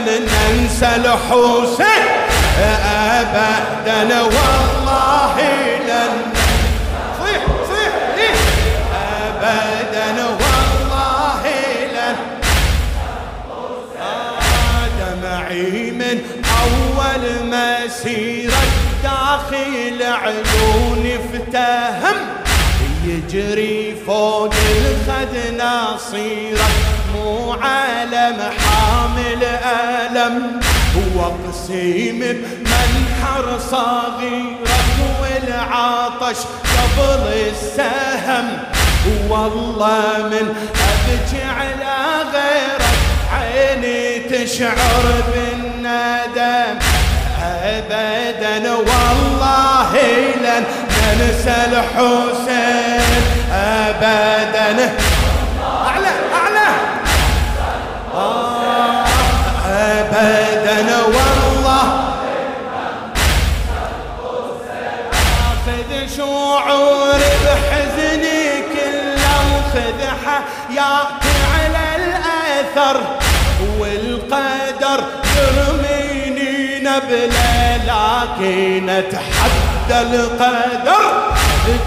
ننسى الحسين أبدا والله لن صيح صيح إيه أبدا والله لن دمعي من أول مسيرة داخل عيوني افتهم. يجري فوق الخد ناصيرك مو عالم حامل ألم. وقسيم بمنحر صغيرك والعطش قبل السهم. والله من أبكي على غيرك عيني تشعر بالندم. أبدا والله لن ننسى الحسين شعور بحزني كله وخذ حياتي على الأثر والقدر يرميني نبلة لكن أتحدى القدر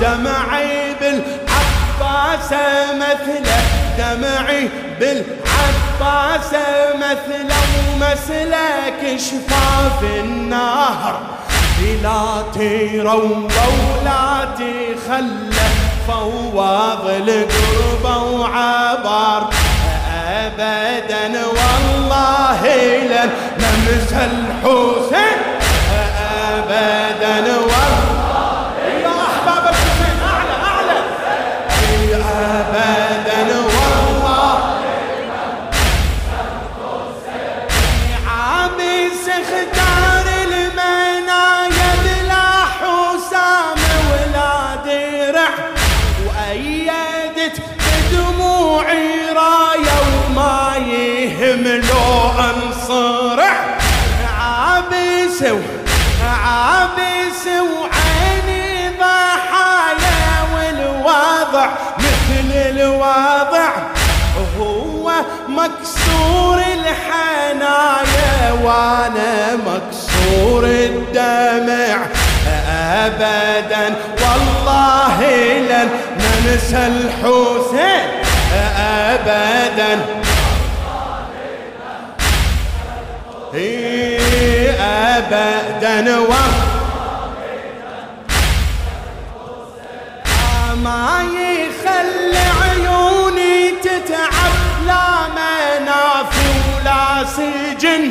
دمعي بالعباس مثله دمعي بالعباس مثله ومسلك شفاف النهر. لا تيروا ولا تخلى فواض القرب وعبر ابدا والله لن ننسى الحسين. عابس عابس وعيني ضحايا والوضع مثل الوضع. هو مكسور الحنايا وأنا مكسور الدمع. ابدا والله لن ننسى الحسين. ابدا. إيه. ابدا والله ما يخلي عيوني تتعب لا منافي ولا سجن.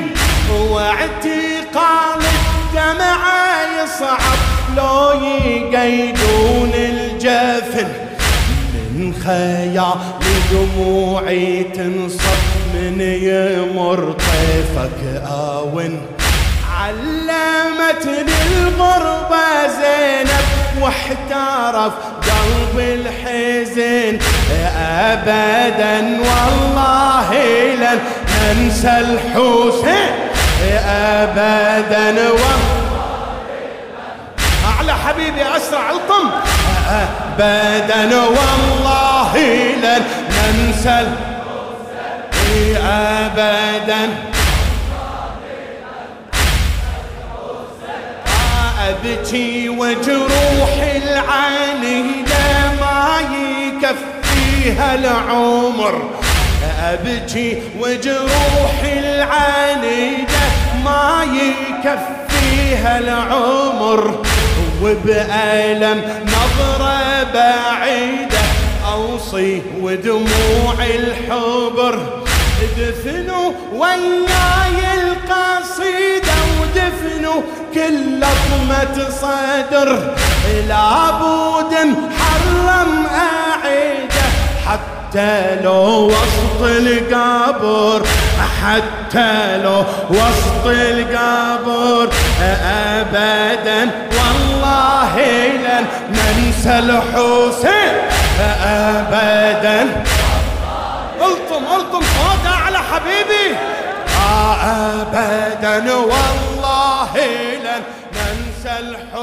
واعتقال الدمعة يصعب لو يقيدون الجفن. من خيال دموعي تنصب من يمر طيفك آون. علمتني الغربة زينب واحترف قلب الحزن. أبدا والله لن ننسى الحسين أبدا والله أعلى حبيبي أسرع الطم أبدا والله لن ننسى الحسين أبدا أبكي وجروح العنيدة ما يكفيها العمر. أبكي وجروح العنيدة ما يكفيها العمر. وبألم نظرة بعيدة أوصي ودموع الحبر. دفنوا وياي ودفنوا كل لطمة صدر لابد حرم أعيده حتى لو وسط القبر حتى لو وسط القبر. أبدا والله لن ننسى الحسين. أبدا الطم الطم صوت أعلى حبيبي. ابدا والله الحزن